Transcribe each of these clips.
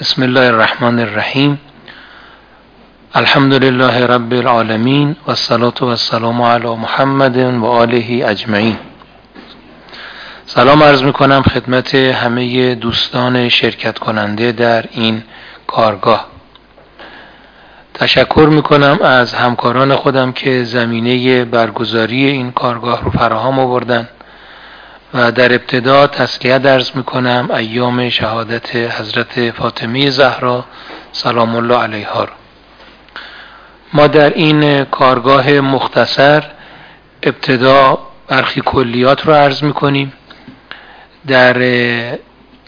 بسم الله الرحمن الرحیم الحمد لله رب العالمین و الصلاة و السلام علی محمد و آله اجمعین سلام عرض می کنم خدمت همه دوستان شرکت کننده در این کارگاه تشکر می کنم از همکاران خودم که زمینه برگزاری این کارگاه رو فراهم آوردن و در ابتدا تسلیت درز می کنم ایام شهادت حضرت فاطمه زهرا سلام الله علیها رو. ما در این کارگاه مختصر ابتدا برخی کلیات رو عرض می کنیم در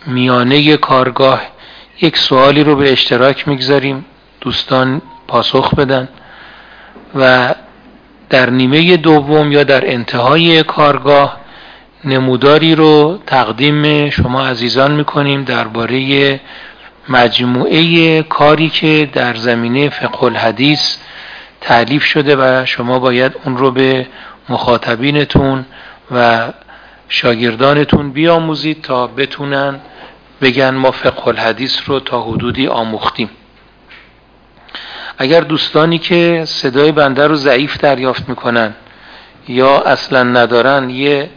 میانه کارگاه یک سوالی رو به اشتراک می‌گذاریم. دوستان پاسخ بدن. و در نیمه دوم یا در انتهای کارگاه نموداری رو تقدیم شما عزیزان می‌کنیم درباره مجموعه کاری که در زمینه فقه الحدیث تعلیف شده و شما باید اون رو به مخاطبینتون و شاگردانتون بیاموزید تا بتونن بگن ما فقه الحدیث رو تا حدودی آموختیم. اگر دوستانی که صدای بنده رو ضعیف دریافت می‌کنن یا اصلا ندارن یه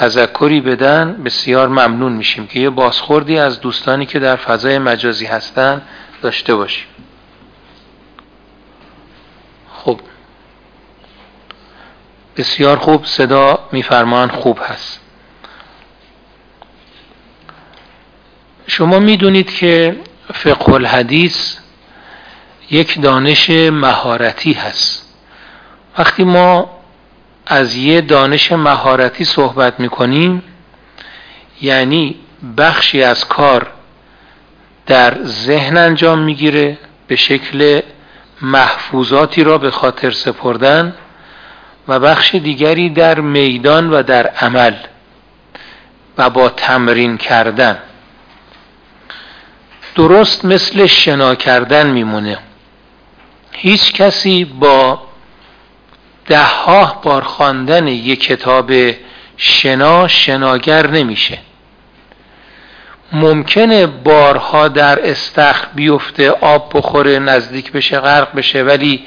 تذکری بدن بسیار ممنون میشیم که یه بازخوردی از دوستانی که در فضای مجازی هستن داشته باشیم. خب. بسیار خوب صدا میفرمان خوب هست. شما می‌دونید که فقه الحدیث یک دانش مهارتی هست. وقتی ما از یه دانش مهارتی صحبت می‌کنیم. یعنی بخشی از کار در ذهن انجام می‌گیره به شکل محفوظاتی را به خاطر سپردن و بخش دیگری در میدان و در عمل و با تمرین کردن. درست مثل شنا کردن میمونه. هیچ کسی با ده ها بار خواندن یک کتاب شنا شناگر نمیشه. ممکنه بارها در استخر بیفته آب بخوره نزدیک بشه غرق بشه ولی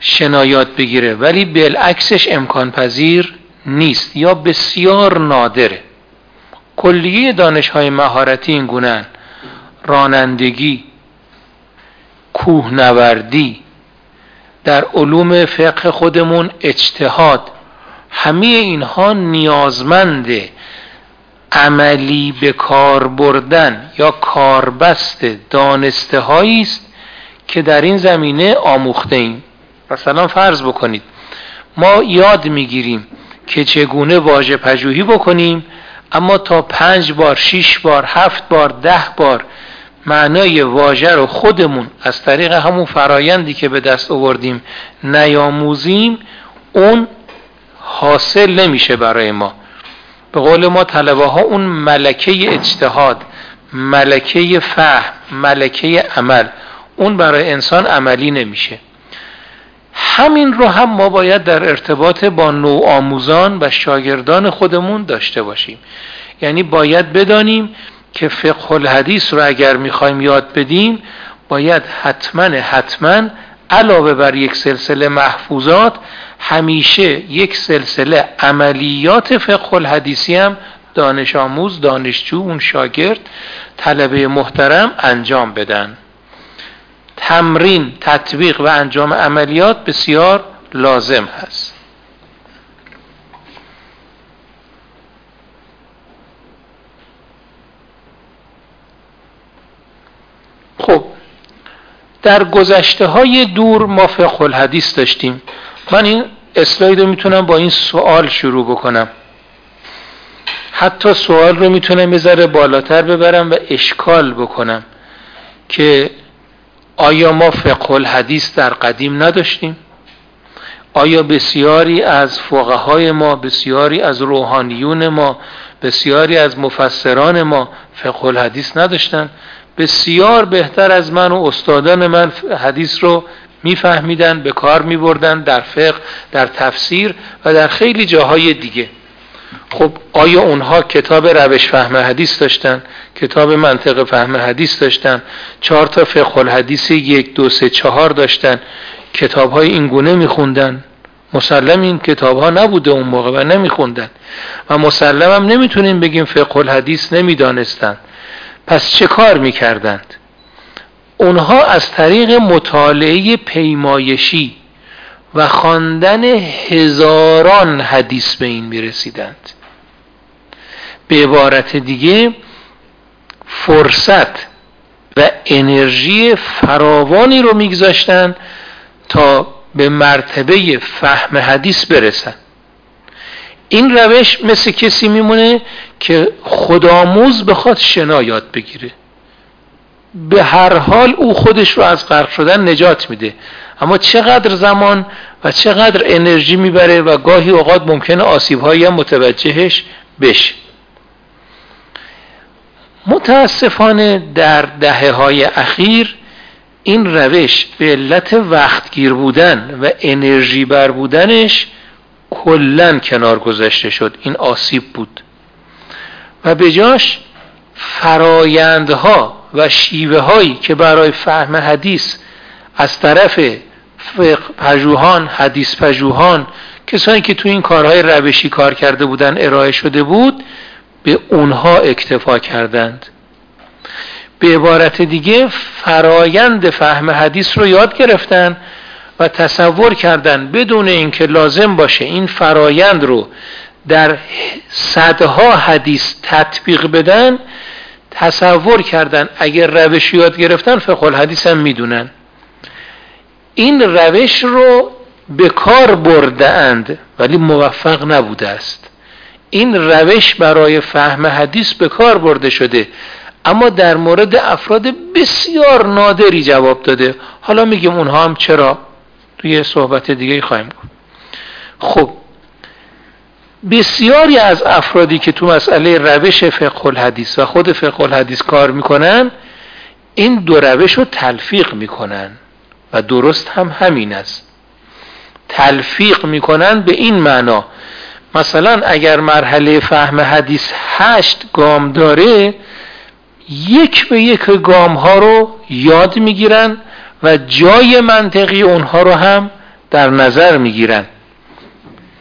شنایات بگیره. ولی بالعکسش امکان پذیر نیست یا بسیار نادره. کلیه دانش های مهارتی این گونن رانندگی کوهنوردی در علوم فقه خودمون اجتهاد. همه اینها نیازمند عملی به کار بردن یا کاربست دانسته است که در این زمینه آموخته ایم. مثلا فرض بکنید. ما یاد می‌گیریم که چگونه واژه پژوهی بکنیم اما تا پنج بار شیش بار هفت بار ده بار معنای واژه رو خودمون از طریق همون فرایندی که به دست آوردیم نیاموزیم اون حاصل نمیشه برای ما. به قول ما طلبه ها اون ملکه اجتهاد ملکه فهم ملکه عمل اون برای انسان عملی نمیشه. همین رو هم ما باید در ارتباط با نوع آموزان و شاگردان خودمون داشته باشیم. یعنی باید بدانیم که فقه الحدیث رو اگر می‌خوایم یاد بدیم باید حتما حتما علاوه بر یک سلسله محفوظات همیشه یک سلسله عملیات فقه الحدیثی هم دانش آموز دانشجو اون شاگرد طلبه محترم انجام بدن. تمرین تطبیق و انجام عملیات بسیار لازم هست. خب در گذشته های دور ما فقه الحدیث داشتیم. من این اسلاید رو می‌تونم با این سوال شروع بکنم. حتی سوال رو می‌تونم بذاره بالاتر ببرم و اشکال بکنم که آیا ما فقه الحدیث در قدیم نداشتیم؟ آیا بسیاری از فقهای ما بسیاری از روحانیون ما بسیاری از مفسران ما فقه الحدیث نداشتن؟ بسیار بهتر از من و استادان من حدیث رو میفهمیدن به کار میبردن در فقه در تفسیر و در خیلی جاهای دیگه. خب آیا اونها کتاب روش فهم حدیث داشتن؟ کتاب منطق فهم حدیث داشتن؟ چهار تا فقه الحدیث یک دو سه چهار داشتن. کتاب های این گونه میخوندن. مسلم این کتاب ها نبوده اون موقع و نمیخوندن. و مسلم هم نمی‌تونیم بگیم فقه الحدیث نمی‌دانستند پس چه کار می‌کردند؟ اونها از طریق مطالعه پیمایشی و خواندن هزاران حدیث به این می‌رسیدند. به عبارت دیگه فرصت و انرژی فراوانی رو میگذاشتن تا به مرتبه فهم حدیث برسن. این روش مثل کسی میمونه که خودآموز بخواد شنا یاد بگیره. به هر حال او خودش رو از غرق شدن نجات میده. اما چقدر زمان و چقدر انرژی می‌بره و گاهی اوقات ممکنه آسیب هایی هم متوجهش بشه. متاسفانه در دهه های اخیر این روش به علت وقتگیر بودن و انرژی بر بودنش کلا کنار گذاشته شد. این آسیب بود. و به جاش فرایندها و شیوه هایی که برای فهم حدیث از طرف پژوهان حدیث پژوهان کسانی که تو این کارهای روشی کار کرده بودن ارائه شده بود به اونها اکتفا کردند. به عبارت دیگه فرایند فهم حدیث رو یاد گرفتن و تصور کردن بدون اینکه لازم باشه این فرایند رو در صدها حدیث تطبیق بدن تصور کردن اگر روش یاد گرفتن فقه الحدیث هم می‌دونن. این روش رو به کار برده اند ولی موفق نبوده است. این روش برای فهم حدیث به کار برده شده اما در مورد افراد بسیار نادری جواب داده. حالا میگیم اونها هم چرا؟ توی صحبت دیگه خواهیم گفت. خب بسیاری از افرادی که تو مسئله روش فقه الحدیث و خود فقه الحدیث کار می‌کنن این دو روش رو تلفیق می‌کنن و درست هم همین است. تلفیق می‌کنن به این معنا مثلا اگر مرحله فهم حدیث هشت گام داره یک به یک گام ها رو یاد می‌گیرن و جای منطقی اونها رو هم در نظر می‌گیرن.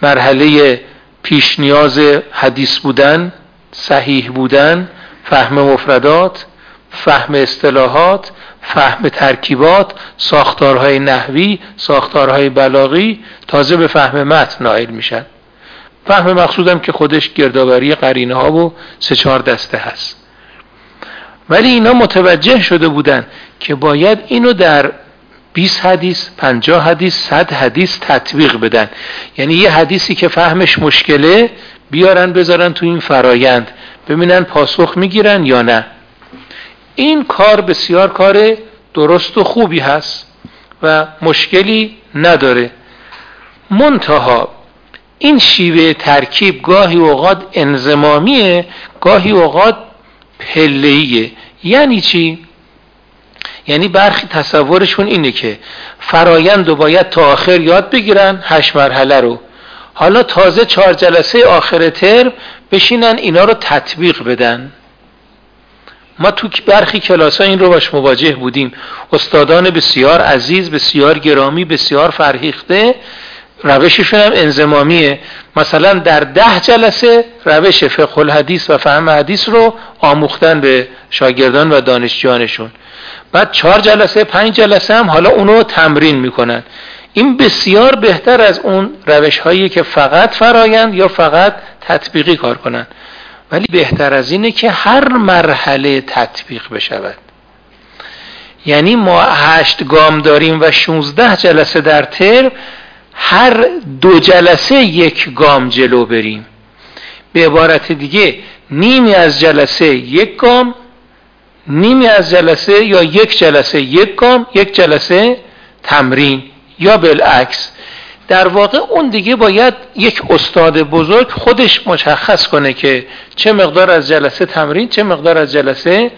مرحله پیش نیاز حدیث بودن صحیح بودن فهم مفردات فهم اصطلاحات فهم ترکیبات ساختارهای نحوی ساختارهای بلاغی تازه به فهم متن نائل میشن. فهم مقصودم که خودش گردآوری قرینه ها و سه چهار دسته هست. ولی اینا متوجه شده بودن که باید اینو در 20 حدیث 50 حدیث 100 حدیث تطبیق بدن. یعنی یه حدیثی که فهمش مشکله بیارن بذارن تو این فرایند. ببینن پاسخ می‌گیرن یا نه. این کار بسیار کار درست و خوبی هست و مشکلی نداره. منتها این شیوه ترکیب گاهی اوقات انزمامیه گاهی اوقات پلهیه یعنی چی؟ یعنی برخی تصورشون اینه که فرایند رو باید تا آخر یاد بگیرن هشت مرحله رو. حالا تازه چهار جلسه آخر ترم بشینن اینا رو تطبیق بدن. ما تو برخی کلاس ها این رو باش مواجه بودیم. استادان بسیار عزیز بسیار گرامی بسیار فرهیخته روششون هم انزمامیه مثلا در ده جلسه روش فقه الحدیث و فهم حدیث رو آموختن به شاگردان و دانشجویانشون. بعد چهار جلسه پنج جلسه هم حالا اونو تمرین می‌کنن. این بسیار بهتر از اون روش هایی که فقط فرایند یا فقط تطبیقی کار کنن. ولی بهتر از اینه که هر مرحله تطبیق بشود. یعنی ما هشت گام داریم و 16 جلسه در ترم هر دو جلسه یک گام جلو بریم. به عبارت دیگه نیمی از جلسه یک گام نیمی از جلسه یا یک جلسه یک گام یک جلسه تمرین یا بالعکس. در واقع اون دیگه باید یک استاد بزرگ خودش مشخص کنه که چه مقدار از جلسه تمرین چه مقدار از جلسه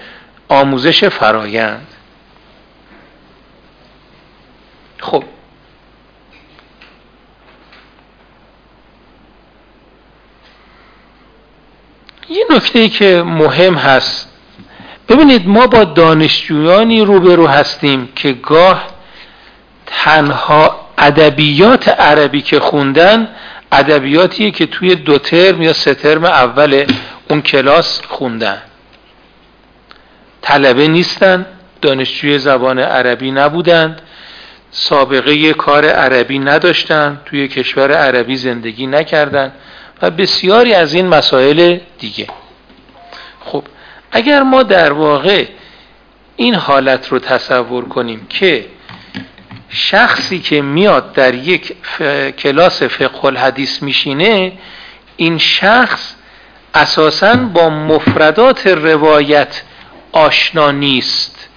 آموزش فرایند. خب یه نکته که مهم هست. ببینید ما با دانشجویانی روبرو هستیم که گاه تنها ادبیات عربی که خوندن ادبیاتیه که توی دو ترم یا سه ترم اول اون کلاس خوندن. طلبه نیستن دانشجوی زبان عربی نبودند سابقه کار عربی نداشتن توی کشور عربی زندگی نکردن. و بسیاری از این مسائل دیگه. خب اگر ما در واقع این حالت رو تصور کنیم که شخصی که میاد در یک کلاس فقه الحدیث میشینه این شخص اساسا با مفردات روایت آشنا نیست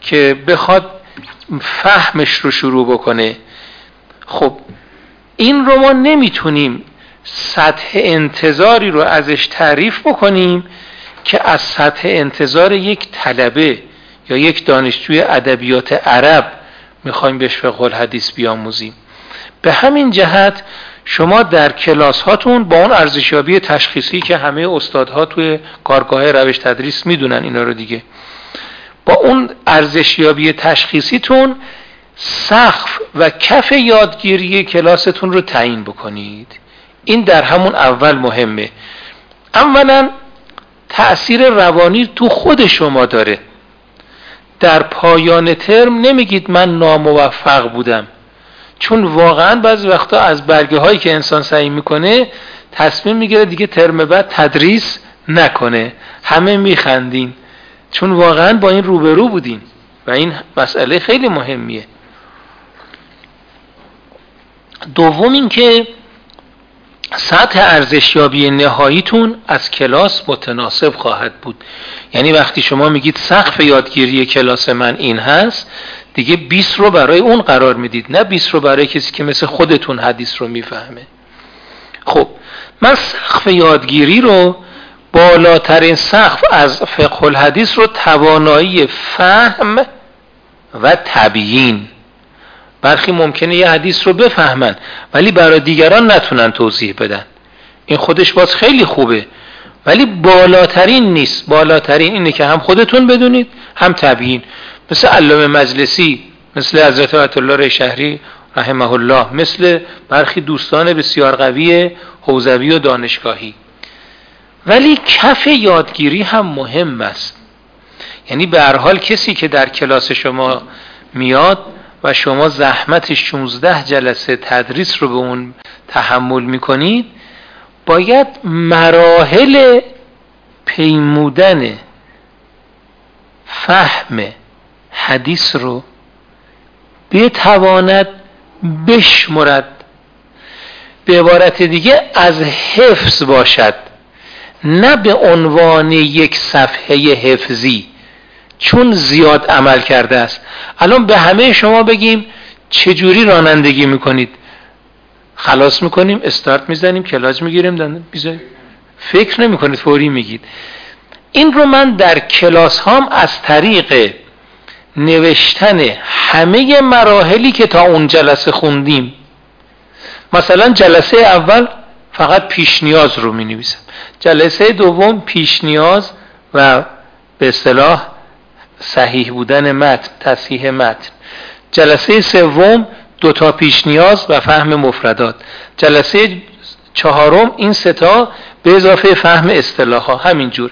که بخواد فهمش رو شروع بکنه. خب این رو ما نمی‌تونیم سطح انتظاری رو ازش تعریف بکنیم که از سطح انتظار یک طلبه یا یک دانشجوی ادبیات عرب می‌خوایم بهش فقه الحدیث بیاموزیم. به همین جهت شما در کلاس هاتون با اون ارزشیابی تشخیصی که همه استادها توی کارگاه روش تدریس می‌دونن اینا رو دیگه با اون ارزشیابی تشخیصیتون سقف و کف یادگیری کلاستون رو تعیین بکنید. این در همون اول مهمه. اولا تأثیر روانی تو خود شما داره. در پایان ترم نمیگید من ناموفق بودم. چون واقعا بعضی وقتا از برگه هایی که انسان سعی می‌کنه تصمیم می‌گیره دیگه ترم بعد تدریس نکنه. همه میخندین. چون واقعا با این روبرو بودین. و این مسئله خیلی مهمیه. دوم اینکه سطح ارزشیابی نهاییتون از کلاس متناسب خواهد بود. یعنی وقتی شما میگید سقف یادگیری کلاس من این هست دیگه 20 رو برای اون قرار می‌دید نه 20 رو برای کسی که مثل خودتون حدیث رو می‌فهمه. خب من سقف یادگیری رو بالاترین سقف از فقه الحدیث رو توانایی فهم و تبیین برخی ممکنه یه حدیث رو بفهمن ولی برای دیگران نتونن توضیح بدن. این خودش باز خیلی خوبه. ولی بالاترین نیست. بالاترین اینه که هم خودتون بدونید هم تبیین. مثل علامه مجلسی مثل حضرت آیت الله شهری رحمه الله مثل برخی دوستان بسیار قوی حوزوی و دانشگاهی. ولی کف یادگیری هم مهم است. یعنی به هر حال کسی که در کلاس شما میاد و شما زحمت 16 جلسه تدریس رو به اون تحمل می‌کنید باید مراحل پیمودن فهم حدیث رو بتواند بشمرد. به عبارت دیگه از حفظ باشد نه به عنوان یک صفحه حفظی. چون زیاد عمل کرده است. الان به همه شما بگیم چجوری رانندگی می‌کنید؟ خلاص می‌کنیم استارت می‌زنیم کلاج می‌گیریم فکر نمی‌کنید فوری میگید. این رو من در کلاس هام از طریق نوشتن همه مراحلی که تا اون جلسه خوندیم. مثلا جلسه اول فقط پیش نیاز رو می نویسم جلسه دوم پیش نیاز و به اصطلاح صحیح بودن متن تصحیح متن. جلسه سوم دو تا پیش نیاز و فهم مفردات. جلسه چهارم این ستا به اضافه فهم اصطلاح ها همینجور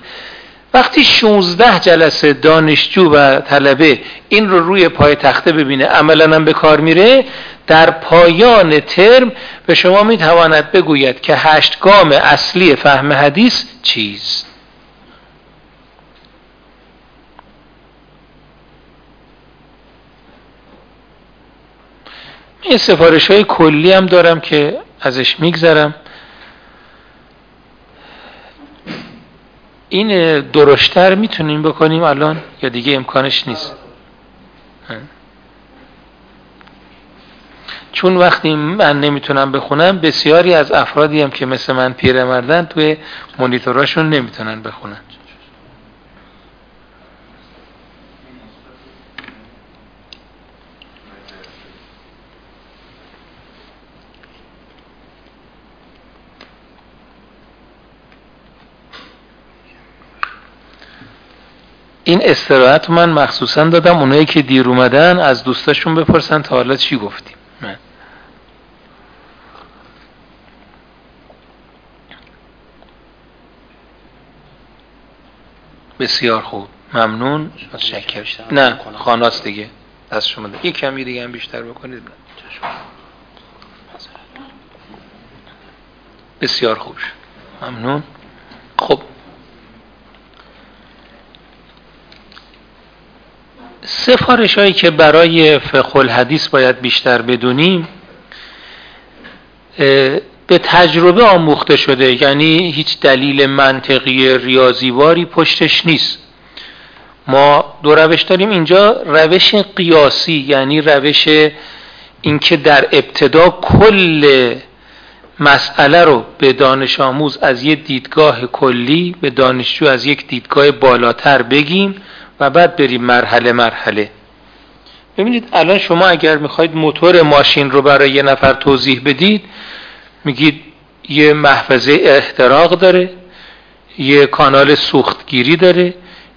وقتی 16 جلسه دانشجو و طلبه این رو روی پای تخته ببینه عملا هم به کار میره در پایان ترم به شما می‌تواند بگوید که هشت گام اصلی فهم حدیث چیست؟ یه سفارش های کلی هم دارم که ازش میگذرم. این درشتر می‌تونیم بکنیم الان یا دیگه امکانش نیست؟ چون وقتی من نمی‌تونم بخونم بسیاری از افرادی هم که مثل من پیرمردن توی مونیتوراشون نمی‌تونن بخونن. این استراحت من مخصوصا دادم اونایی که دیر اومدن از دوستاشون بپرسن تا حالا چی گفتیم. من. بسیار خوب. ممنون. متشکرم. نه خاناست دیگه. از شما ده. یک کمی دیگه هم بیشتر بکنید. بسیار خوب ممنون. خب سفارش هایی که برای فقه الحدیث باید بیشتر بدونیم به تجربه آموخته شده یعنی هیچ دلیل منطقی ریاضیواری پشتش نیست. ما دو روش داریم. اینجا روش قیاسی یعنی روش اینکه در ابتدا کل مسئله رو به دانش آموز از یک دیدگاه کلی به دانشجو از یک دیدگاه بالاتر بگیم. و بعد بریم مرحله مرحله. ببینید الان شما اگر می‌خواید موتور ماشین رو برای یه نفر توضیح بدید میگید یه محفظه احتراق داره یه کانال سوختگیری داره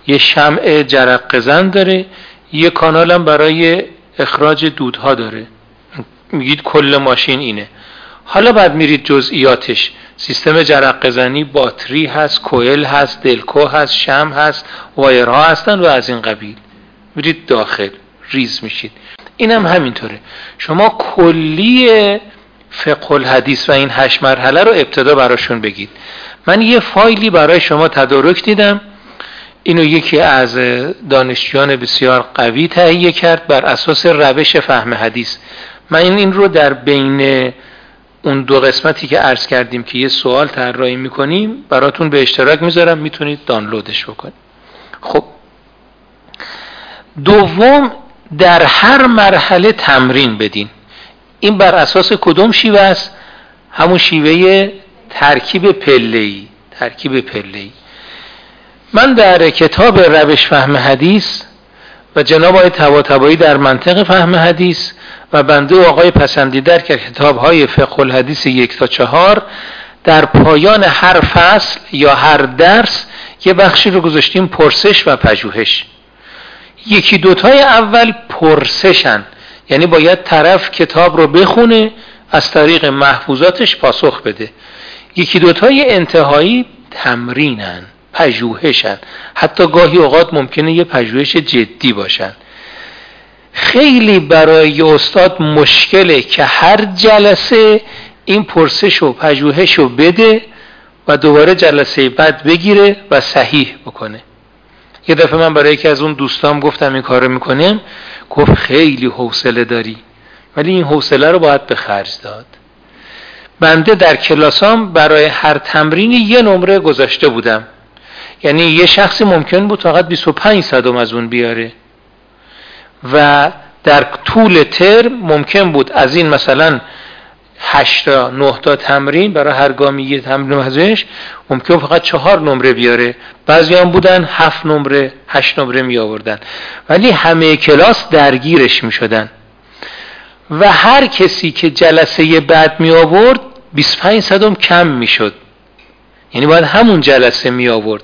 یه شمع جرق داره یه کانال هم برای اخراج دودها داره. میگید کل ماشین اینه. حالا بعد میرید جزئیاتش. سیستم جرق زنی باتری هست کوئل هست دلکو هست شم هست وایرها هستن و از این قبیل. میرید داخل ریز میشید. اینم هم همینطوره. شما کلی فقه الحدیث و این هشت مرحله رو ابتدا براشون بگید. من یه فایلی برای شما تدارک دیدم. اینو یکی از دانشجویان بسیار قوی تهیه کرد بر اساس روش فهم حدیث. من این رو در بین اون دو قسمتی که عرض کردیم که یه سوال طراحی می‌کنیم براتون به اشتراک می‌ذارم می‌تونید دانلودش بکنید. خب. دوم در هر مرحله تمرین بدین. این بر اساس کدوم شیوه است؟ همون شیوه ترکیب پله‌ای ترکیب پله‌ای. من در کتاب روش فهم حدیث و جناب آقای تبایی در منطق فهم حدیث و بنده و آقای پسندیدر که کتاب های فقه الحدیث یک تا چهار در پایان هر فصل یا هر درس یه بخشی رو گذاشتیم پرسش و پژوهش. یکی دوتای اول پرسشن. یعنی باید طرف کتاب رو بخونه از طریق محفوظاتش پاسخ بده. یکی دوتای انتهایی تمرینن پژوهشن. حتی گاهی اوقات ممکنه یه پژوهش جدی باشن. خیلی برای استاد مشکله که هر جلسه این پرسش و پژوهش رو بده و دوباره جلسه بعد بگیره و صحیح بکنه. یه دفعه من برای یکی از اون دوستام گفتم این کارو می‌کنیم گفت خیلی حوصله داری ولی این حوصله رو باید به خرج داد. بنده در کلاسام برای هر تمرینی یه نمره گذاشته بودم. یعنی یه شخصی ممکن بود فقط 25 صدم از اون بیاره. و در طول ترم ممکن بود از این مثلا 8 تا 9 تا تمرین برای هر گامی یه تمرین ازش ممکن فقط چهار نمره بیاره. بعضی هم بودن هفت نمره هشت نمره می آوردن. ولی همه کلاس درگیرش می شدن. و هر کسی که جلسه بعد می آورد 25 صدم کم می شد. یعنی باید همون جلسه می آورد.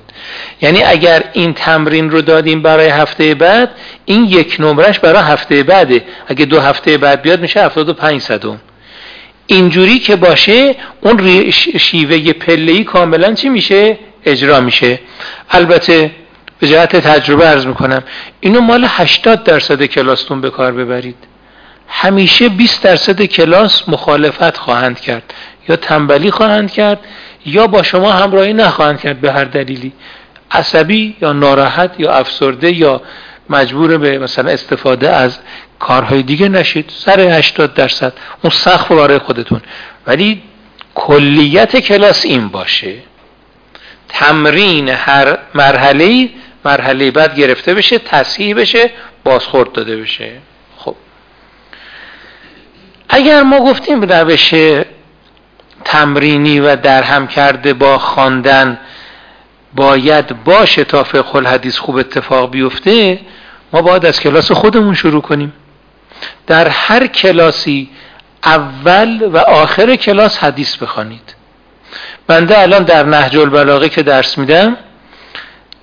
یعنی اگر این تمرین رو دادیم برای هفته بعد این یک نمرش برای هفته بعده. اگه دو هفته بعد بیاد میشه 75 صدم. اینجوری که باشه اون شیوه پلهی کاملا چی میشه؟ اجرا میشه. البته به جهت تجربه ارز می‌کنم اینو مال 80 درصد کلاستون به کار ببرید. همیشه 20 درصد کلاس مخالفت خواهند کرد یا تنبلی خواهند کرد یا با شما همراهی نخواهند کرد به هر دلیلی. عصبی یا ناراحت یا افسرده یا مجبور به مثلا استفاده از کارهای دیگه نشید. سر 80 درصد. اون سخت برای خودتون. ولی کلیت کلاس این باشه. تمرین هر مرحله مرحله بعد گرفته بشه تصحیح بشه بازخورد داده بشه. خب. اگر ما گفتیم روش تمرینی و درهم کرده با خواندن باید باشه تا فقه الحدیث خوب اتفاق بیفته ما باید از کلاس خودمون شروع کنیم. در هر کلاسی اول و آخر کلاس حدیث بخوانید. بنده الان در نهج البلاغه که درس میدم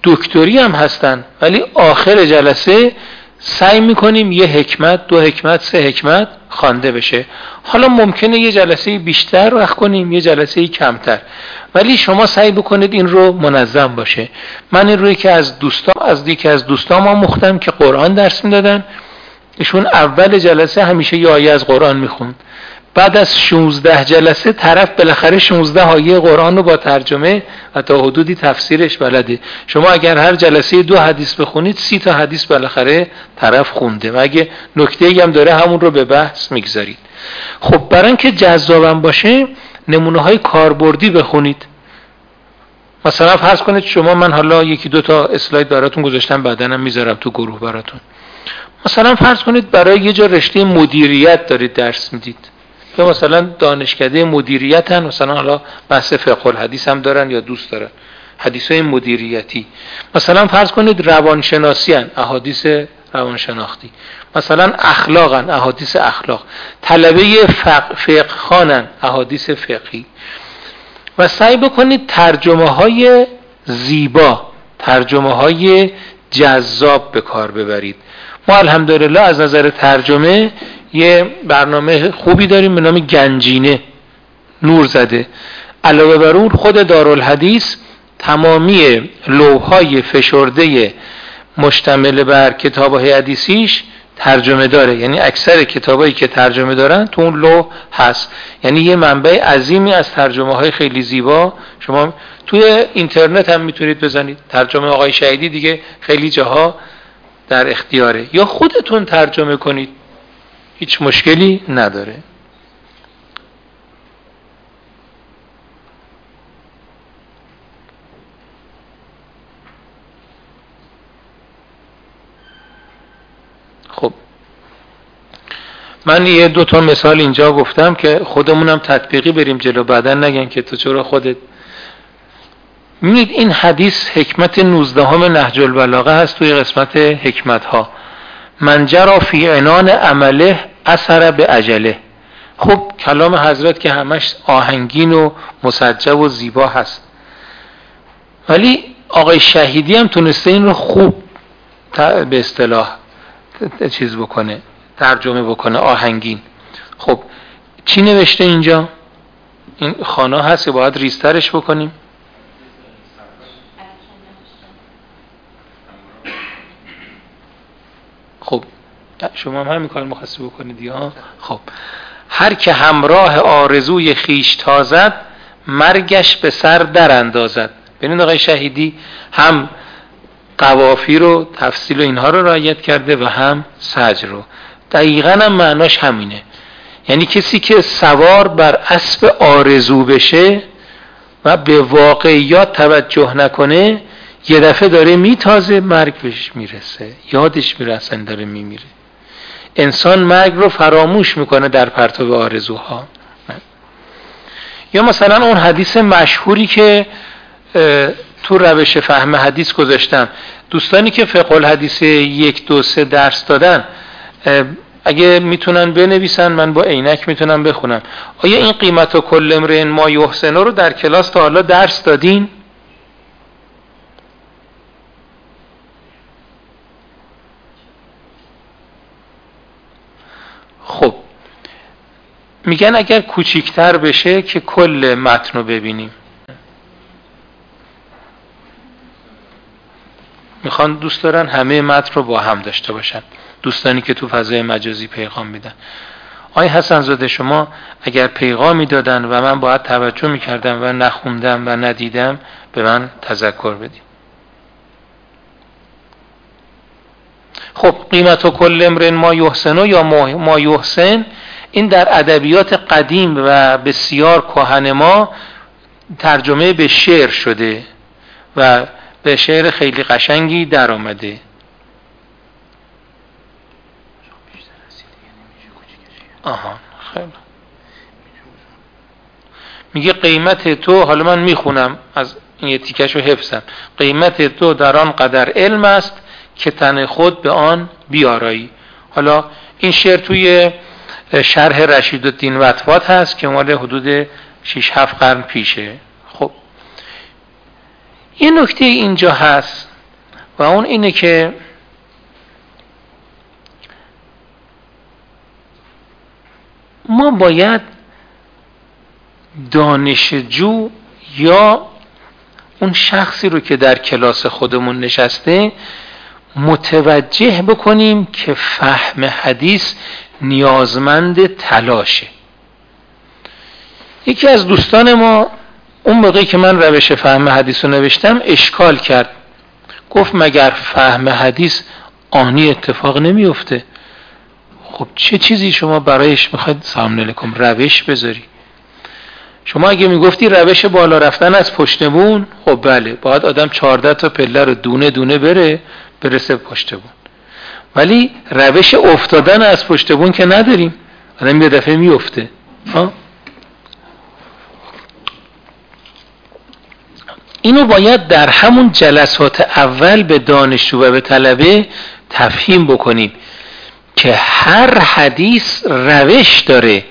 دکتری هم هستن ولی آخر جلسه سعی می‌کنیم یه حکمت دو حکمت سه حکمت خوانده بشه. حالا ممکنه یه جلسه بیشتر وقت کنیم یه جلسه کمتر. ولی شما سعی بکنید این رو منظم باشه. من این روی که از دوستام از یکی از دوستام آموختم که قرآن درس می‌دادن. ایشون اول جلسه همیشه یه آیه از قرآن می‌خوند. بعد از 16 جلسه طرف بالاخره 16 آیه قرآن رو با ترجمه و تا حدودی تفسیرش بلده. شما اگر هر جلسه دو حدیث بخونید سی تا حدیث بالاخره طرف خونده و اگه نکته هم داره همون رو به بحث می‌گذارید. خب برای اینکه جذابم باشه نمونه های کاربردی بخونید. مثلا فرض کنید شما من حالا یکی دو تا اسلاید براتون گذاشتم بعدنم می‌ذارم تو گروه براتون. مثلا فرض کنید برای یه جا رشته مدیریت دارید درس می‌دید. یا مثلا دانشکده مدیریت هن مثلا حالا بحث فقه الحدیث هم دارن یا دوست دارن. حدیث های مدیریتی. مثلا فرض کنید روانشناسی هن احادیث روانشناختی. مثلا اخلاقن احادیث اخلاق. طلبه فقه خانن احادیث فقهی. و سعی بکنید ترجمه های زیبا ترجمه های جذاب به کار ببرید. ما الحمدلله از نظر ترجمه یه برنامه خوبی داریم به نام گنجینه. نور زده. علاوه بر اون خود دارالحدیث تمامی لوهای فشرده مشتمل بر کتاب های حدیثیش ترجمه داره. یعنی اکثر کتابایی که ترجمه دارن تو اون لوح هست. یعنی یه منبع عظیمی از ترجمه های خیلی زیبا. شما توی اینترنت هم می‌تونید بزنید. ترجمه آقای شهیدی دیگه خیلی جاها در اختیاره. یا خودتون ترجمه کنید. هیچ مشکلی نداره. خب. من یه دو تا مثال اینجا گفتم که خودمونم تطبیقی بریم جلو بعدا نگن که تو چرا خودت. می‌بینید این حدیث حکمت 19 همه نهج البلاغه هست توی قسمت حکمت ها من جرا فی عنان عمله اثر به عجله خب کلام حضرت که همش آهنگین و مسجب و زیبا هست. ولی آقای شهیدی هم تونسته این رو خوب به اصطلاح چیز بکنه ترجمه بکنه آهنگین. خب چی نوشته اینجا؟ این خانه هست باید ریسترش بکنیم خب شما هم همین کار مخصی بکنید یا؟ خب. هر که همراه آرزوی خیش تازد مرگش به سر در اندازد. ببینید آقای شهیدی هم قوافی رو تفصیل و اینها رو رعایت کرده و هم سجر رو. دقیقا هم معناش همینه. یعنی کسی که سوار بر اسب آرزو بشه و به واقعیات توجه نکنه یه دفعه داره میتازه مرگ بهش می‌رسه. یادش می‌رسن داره میمیره. انسان مرگ رو فراموش می‌کنه در پرتاب آرزوها. یا مثلا اون حدیث مشهوری که تو روش فهم حدیث گذاشتم. دوستانی که فقه الحدیث یک دو سه درس دادن اگه می‌تونن بنویسن من با عینک می‌تونم بخونم. آیا این قیمت و کل ما یحسنه رو در کلاس تا حالا درس دادین خب میگن اگر کوچیکتر بشه که کل متن رو ببینیم. می‌خوان دوست دارن همه متن رو با هم داشته باشن. دوستانی که تو فضای مجازی پیغام میدن. آیا حسن زاده شما اگر پیغامی دادن و من باید توجه می‌کردم و نخوندم و ندیدم به من تذکر بدیم خب قیمت و کل امرن ما یحسنو یا ما یحسن؟ این در ادبیات قدیم و بسیار کهن ما ترجمه به شعر شده و به شعر خیلی قشنگی در آمده. آها میگه قیمت تو حالا من می‌خونم از این یه تیکش رو حفظم. قیمت تو در آن قدر علم است که تن خود به آن بیارایی. حالا این شعر توی شرح رشید الدین وطفات هست که مال حدود 6 7 قرن پیشه. خب. یه نکته اینجا هست و اون اینه که ما باید دانشجو یا اون شخصی رو که در کلاس خودمون نشسته متوجه بکنیم که فهم حدیث نیازمند تلاشه. یکی از دوستان ما اون موقعی که من روش فهم حدیث رو نوشتم اشکال کرد. گفت مگر فهم حدیث آنی اتفاق نمیفته خب چه چیزی شما برایش می‌خواید سلام علیکم روش بذاری. شما اگه می‌گفتی روش بالا رفتن از پشتبون خب بله باید آدم چهارده تا پله رو دونه دونه بره برسه پشتبون ولی روش افتادن از پشتبون که نداریم. آدم یه دفعه میفته اینو باید در همون جلسات اول به دانشجو و به طلبه تفهیم بکنیم که هر حدیث روش داره.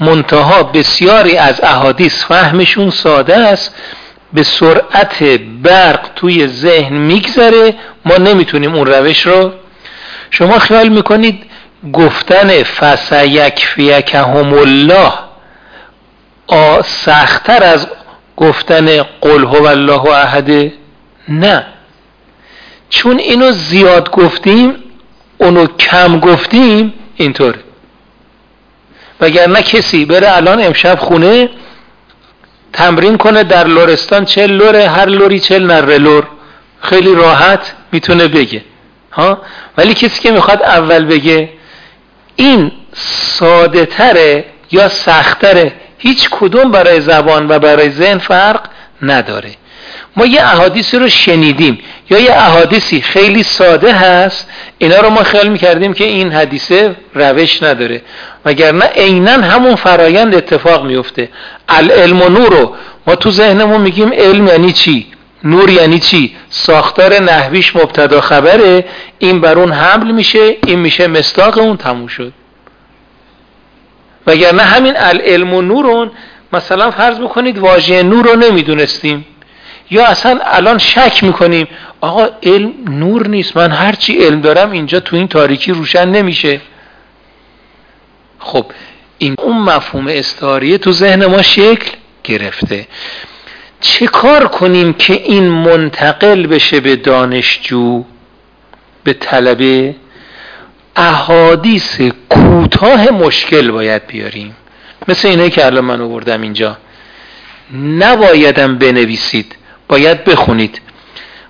منتها بسیاری از احادیث فهمشون ساده است به سرعت برق توی ذهن میگذره. ما نمی‌تونیم اون روش رو شما خیال می‌کنید گفتن فسیکفیکهم الله سختتر از گفتن قل هو الله احد؟ نه. چون اینو زیاد گفتیم اونو کم گفتیم اینطور وگرنه کسی بره الان امشب خونه تمرین کنه در لورستان چل لوره هر لوری چل نره لور خیلی راحت می‌تونه بگه. ها؟ ولی کسی که می‌خواد اول بگه این ساده تره یا سختره هیچ کدوم برای زبان و برای ذهن فرق نداره. ما یه احادیثی رو شنیدیم یا یه احادیثی خیلی ساده هست اینا رو ما خیال می‌کردیم که این حدیثه روش نداره. وگرنه عینا همون فرایند اتفاق میفته العلم و نور رو ما تو ذهنمون میگیم علم یعنی چی؟ نور یعنی چی؟ ساختار نحویش مبتدا خبره این بر اون حمل میشه این میشه مستاق اون تموم شد. وگرنه همین العلم و نورون مثلا فرض بکنید واژه نور رو نمی‌دونستیم. یا اصلا الان شک می‌کنیم آقا علم نور نیست من هرچی علم دارم اینجا تو این تاریکی روشن نمیشه. خب این اون مفهوم استعاریه تو ذهن ما شکل گرفته. چه کار کنیم که این منتقل بشه به دانشجو به طلبه؟ احادیث کوتاه مشکل باید بیاریم. مثل اینه که الان من آوردم اینجا. نبایدم بنویسید باید بخونید.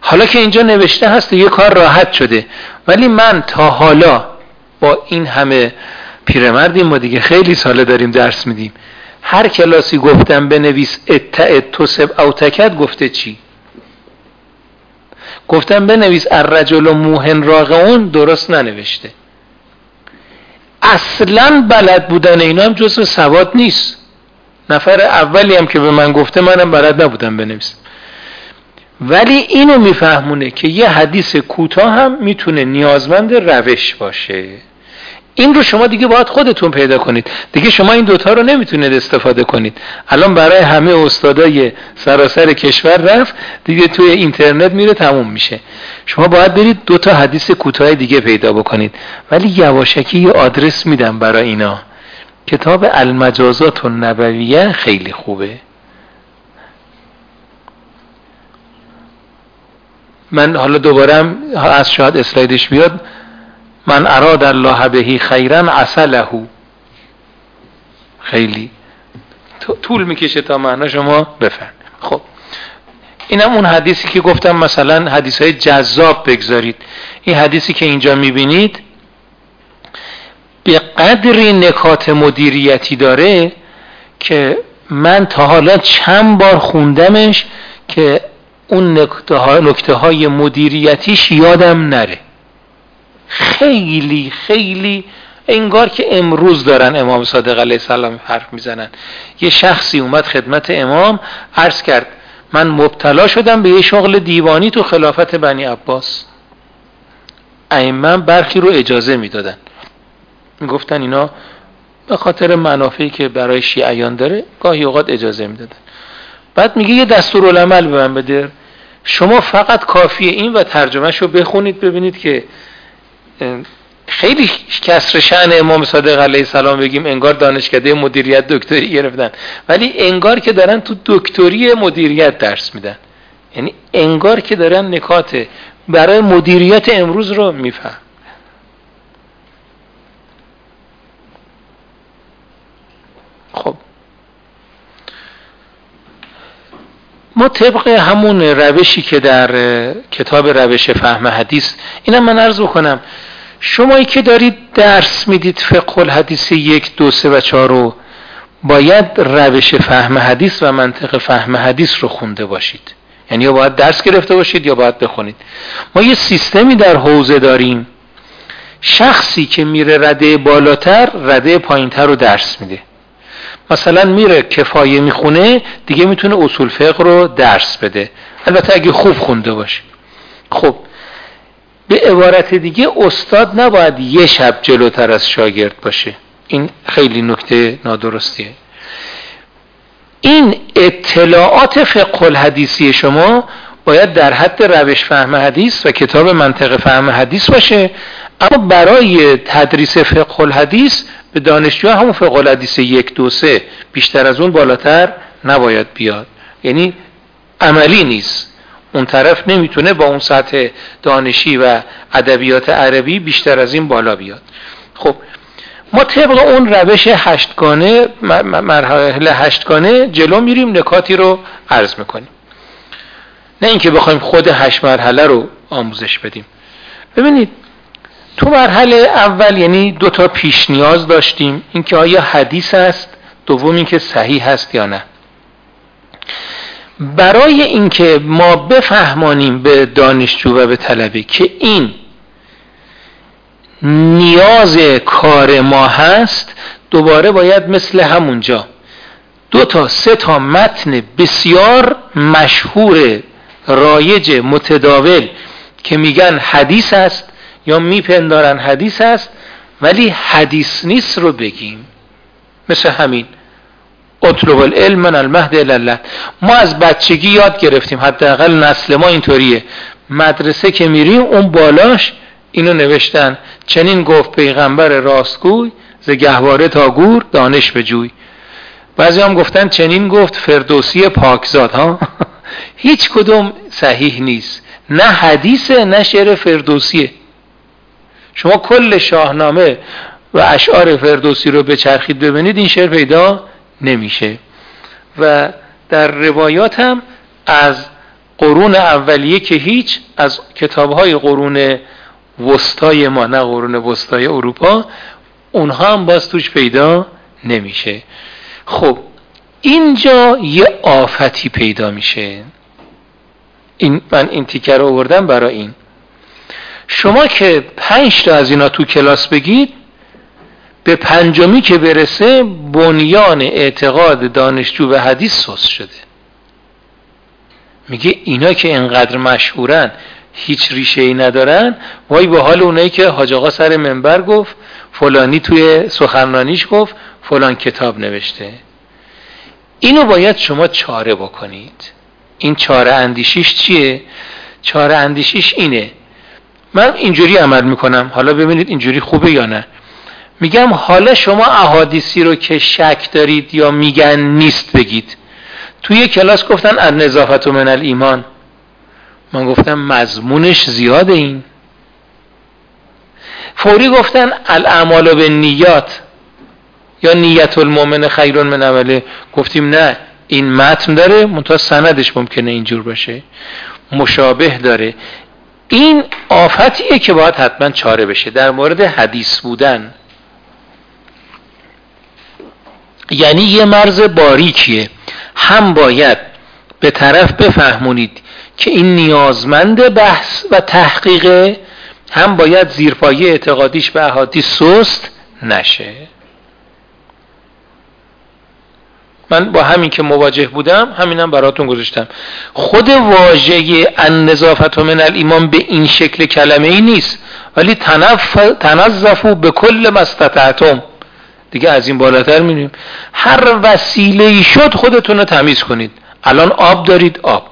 حالا که اینجا نوشته هست یه کار راحت شده. ولی من تا حالا با این همه پیرمردیم ما دیگه خیلی ساله داریم درس میدیم. هر کلاسی گفتم بنویس اتعد توسب او تکد گفته چی؟ گفتم بنویس الرجل موهن راغون درست ننوشته. اصلا بلد بودن اینا هم جزء سواد نیست. نفر اولی هم که به من گفته منم بلد نبودم بنویسم ولی اینو میفهمونه که یه حدیث کوتاه هم می‌تونه نیازمند روش باشه. این رو شما دیگه باید خودتون پیدا کنید. دیگه شما این دوتا رو نمی‌تونید استفاده کنید. الان برای همه استادای سراسر کشور رفت دیگه توی اینترنت میره تموم میشه. شما باید برید دوتا حدیث کوتاه دیگه پیدا بکنید. ولی یواشکی یه آدرس میدم برای اینا. کتاب المجازات النبویه خیلی خوبه. من حالا دوباره از شاید اسلایدش بیاد. من اراد الله بهی خیرا اصله. خیلی طول می‌کشه تا معنا شما بفهم. خب. اینم اون حدیثی که گفتم مثلا حدیث های جذاب بگذارید. این حدیثی که اینجا می‌بینید به قدری نکات مدیریتی داره که من تا حالا چند بار خوندمش که اون نکته های مدیریتیش یادم نره. خیلی خیلی انگار که امروز دارن امام صادق علیه السلام حرف می‌زنن. یه شخصی اومد خدمت امام عرض کرد من مبتلا شدم به یه شغل دیوانی تو خلافت بنی عباس. ائمه برخی رو اجازه می‌دادن. می‌گفتن اینا به خاطر منافعی که برای شیعیان داره گاهی اوقات اجازه می‌دادن. بعد میگه یه دستور العمل به من بده. شما فقط کافیه این و ترجمهش رو بخونید ببینید که خیلی کسر شعن امام صادق علیه السلام بگیم انگار دانشکده مدیریت دکتری گرفتن. ولی انگار که دارن تو دکتری مدیریت درس میدن. یعنی انگار که دارن نکات برای مدیریت امروز رو میفهم. خب ما طبق همون روشی که در کتاب روش فهم حدیث اینم من عرض بکنم شمایی که دارید درس می‌دید فقه الحدیث یک دو سه و چهار رو باید روش فهم حدیث و منطق فهم حدیث رو خونده باشید. یعنی یا باید درس گرفته باشید یا باید بخونید. ما یه سیستمی در حوزه داریم. شخصی که میره رده بالاتر رده پایینتر رو درس میده. مثلا میره کفایه می‌خونه دیگه می‌تونه اصول فقه رو درس بده. البته اگه خوب خونده باشه. خب به عبارت دیگه استاد نباید یه شب جلوتر از شاگرد باشه. این خیلی نکته نادرستیه. این اطلاعات فقه الحدیثی شما باید در حد روش فهم حدیث و کتاب منطق فهم حدیث باشه اما برای تدریس فقه الحدیث به دانشجو همون فقه الحدیث یک دو سه بیشتر از اون بالاتر نباید بیاد. یعنی عملی نیست. اون طرف نمی‌تونه با اون سطح دانشی و ادبیات عربی بیشتر از این بالا بیاد. خب ما طبق اون روش هشتگانه مرحله هشتگانه جلو میریم نکاتی رو عرض می‌کنیم. نه اینکه بخوایم خود هشت مرحله رو آموزش بدیم. ببینید تو مرحله اول یعنی دو تا پیش نیاز داشتیم. اینکه آیا حدیث است؟ دوم اینکه صحیح هست یا نه. برای اینکه ما بفهمانیم به دانشجو و به طلبه که این نیاز کار ما هست دوباره باید مثل همونجا. دو تا سه تا متن بسیار مشهور رایج متداول که میگن حدیث است. یا میپندارن حدیث است ولی حدیث نیست رو بگیم. مثل همین اطلب العلم من المهد الله. ما از بچگی یاد گرفتیم حداقل نسل ما اینطوریه. مدرسه که میریم اون بالاش اینو نوشتن. چنین گفت پیغمبر راستگوی ز گهواره تا گور دانش بجوی بعضی هم گفتن چنین گفت فردوسی پاکزاد ها؟ هیچ کدوم صحیح نیست. نه حدیثه نه شعر فردوسیه. شما کل شاهنامه و اشعار فردوسی رو به چرخید ببینید این شعر پیدا نمیشه. و در روایات هم از قرون اولیه که هیچ از کتابهای قرون وسطای ما نه قرون وسطای اروپا اونها هم باز توش پیدا نمیشه. خب اینجا یه آفتی پیدا میشه. این من این تیکر رو آوردم برای این. شما که پنج تا از اینا تو کلاس بگید به پنجمی که برسه بنیان اعتقاد دانشجو به حدیث سوس شده. میگه اینا که انقدر مشهورن هیچ ریشه ای ندارن. وای به حال اونایی که حاج آقا سر منبر گفت فلانی توی سخنرانیش گفت فلان کتاب نوشته. اینو باید شما چاره بکنید. این چاره اندیشیش چیه؟ چاره اندیشیش اینه. من اینجوری عمل می‌کنم. حالا ببینید اینجوری خوبه یا نه. میگم حالا شما احادیثی رو که شک دارید یا میگن نیست بگید. توی کلاس گفتن از نظافت و من ایمان من گفتم مضمونش زیاده این. فوری گفتن الاعمال به نیات یا نیت المؤمن خیر من عمله. گفتیم نه این متن داره منتها سندش ممکنه اینجور باشه. مشابه داره. این آفتیه که باید حتما چاره بشه در مورد حدیث بودن. یعنی یه مرز باریکیه. هم باید به طرف بفهمونید که این نیازمند بحث و تحقیقه هم باید زیرپایی اعتقادیش به احادیث سست نشه. من با همین که مواجه بودم همینم براتون گذاشتم. خود واژه النظافت من الایمان به این شکل کلمه ای نیست ولی تنظفو به کل مستطعتم دیگه از این بالاتر میریم. هر وسیله ای شد خودتون رو تمیز کنید. الان آب دارید آب.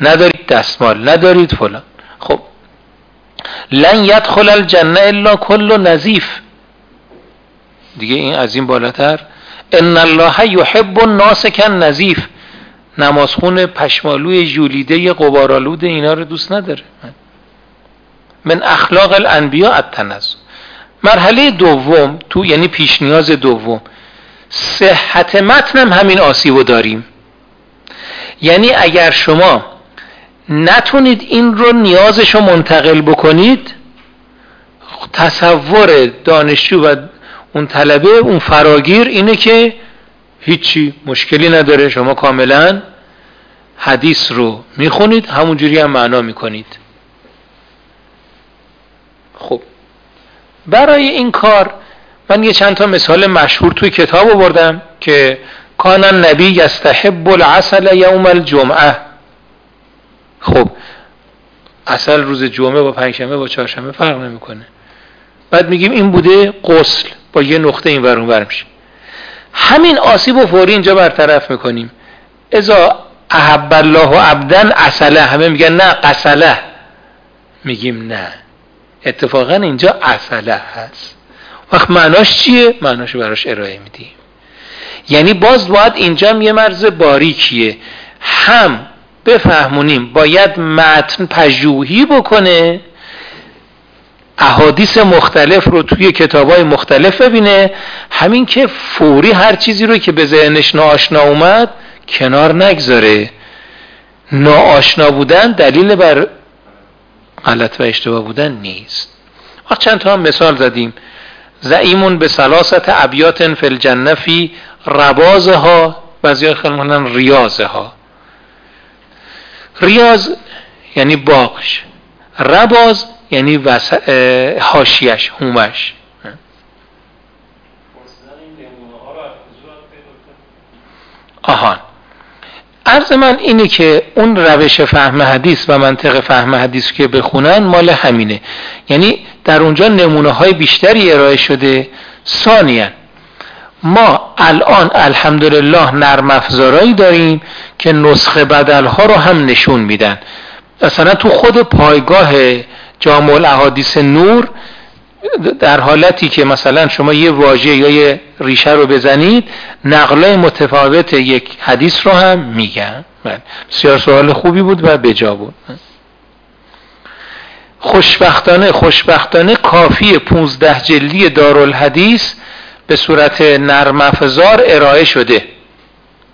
ندارید دستمال ندارید فلان. خب. لن یدخل الجنه الا کل نظیف. دیگه این از این بالاتر ان الله یحب الناس کن نظیف نمازخون پشمالوی جولیده قبارالود اینا رو دوست نداره. من اخلاق الانبیا التنزل مرحله دوم تو یعنی پیش نیاز دوم صحت متنم همین آسیبو داریم. یعنی اگر شما نتونید این رو نیازش رو منتقل بکنید تصور دانشجو و اون طلبه اون فراگیر اینه که هیچی مشکلی نداره. شما کاملا حدیث رو می‌خونید همونجوری هم معنا می‌کنید. خب. برای این کار من یه چند تا مثال مشهور توی کتاب بردم که کان النبی یستحب العسل یوم الجمعه. خب. اصل روز جمعه با پنجشنبه با چهارشنبه فرق نمی‌کنه. بعد میگیم این بوده قسل با یه نقطه این ورون ور میشه. همین آسیب و فوری اینجا برطرف می‌کنیم. ازا احب الله و عبدن اصله. همه میگن نه قسله میگیم نه. اتفاقا اینجا اصله هست. وقت معناش چیه؟ معناش براش ارائه میدیم. یعنی باز باید اینجا یه مرز باریکیه. هم بفهمونیم باید متن پژوهی بکنه احادیث مختلف رو توی کتاب های مختلف ببینه. همین که فوری هر چیزی رو که به ذهنش ناآشنا اومد کنار نگذاره. ناآشنا بودن دلیل بر غلط و اشتباه بودن نیست. وقت چند تا هم مثال زدیم. زعیمون به سلاست ابیات فی الجنه فی ربازها بعضی خیلی ریازه ها ریاض یعنی باغش. رباز یعنی هاشیش هومش. آهان. عرض من اینه که اون روش فهم حدیث و منطق فهم حدیث که بخونن مال همینه. یعنی در اونجا نمونه های بیشتری ارائه شده ثانیا ما الان الحمدلله نرم افزارایی داریم که نسخه بدل ها رو هم نشون میدن. مثلا تو خود پایگاه جامع الاحادیث نور در حالتی که مثلا شما یه واژه یا یه ریشه رو بزنید نقلای متفاوت یک حدیث رو هم میگن. بله. بسیار سوال خوبی بود و بجا بود. خوشبختانه خوشبختانه کافی 15 جلدی دارالحدیث به صورت نرم افزار ارائه شده.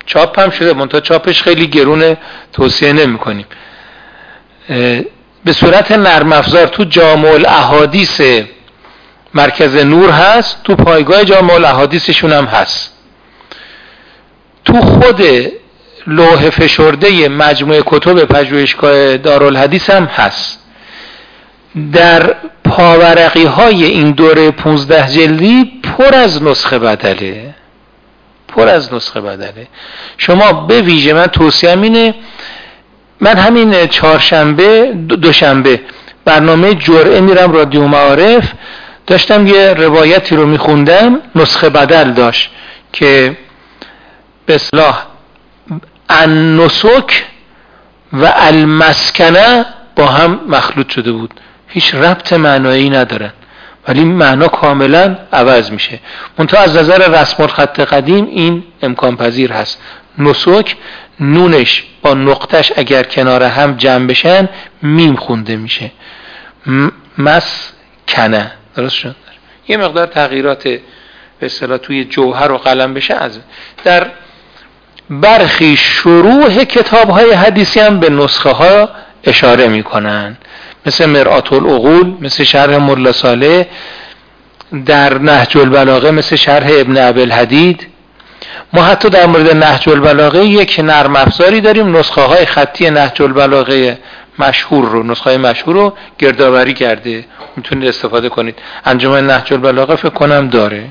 چاپ هم شده منتها چاپش خیلی گرونه توصیه نمی کنیم به صورت نرم افزار تو جامع الاحادیث مرکز نور هست تو پایگاه جامع الاحادیثشون هم هست. تو خود لوح فشرده مجموعه کتب پژوهشگاه دارالحدیث هم هست. در پاورقی های این دوره 15 جلدی پر از نسخه بدله. پر از نسخه بدله. شما به ویژه من توصیه اینه من همین چهارشنبه دوشنبه برنامه جرعه میرم رادیو معارف. داشتم یه روایتی رو میخوندم نسخه بدل داشت که به اصلاح النسک و المسکنه با هم مخلوط شده بود. هیچ ربط معنایی ندارن ولی معنا کاملا عوض میشه. منتها از نظر رسم الخط قدیم این امکان پذیر هست. نسک نونش با نقطش اگر کنار هم جمع بشن میم خونده میشه. مس کنه. درست شد؟ یه مقدار تغییرات به اصطلاح توی جوهر و قلم بشه از در برخی شروع کتاب های حدیثی هم به نسخه ها اشاره می‌کنن. مثل مرآت العقول مثل شرح ملا در نهج البلاغه مثل شرح ابن عبل حدید ما حتی در مورد نهج البلاغه یک نرم افزاری داریم. نسخه های خطی نهج البلاغه مشهور رو نسخه مشهور رو گردآوری کرده. می‌تونید استفاده کنید. انجمن نهج البلاغه فکر کنم داره.